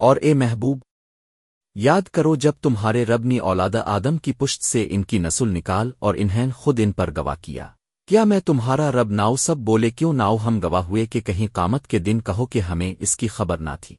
اور اے محبوب، یاد کرو جب تمہارے رب نے اولاد آدم کی پشت سے ان کی نسل نکال اور انہیں خود ان پر گواہ کیا۔ کیا میں تمہارا رب ناؤ سب بولے کیوں ناؤ ہم گواہ ہوئے کہ کہیں قامت کے دن کہو کہ ہمیں اس کی خبر نہ تھی؟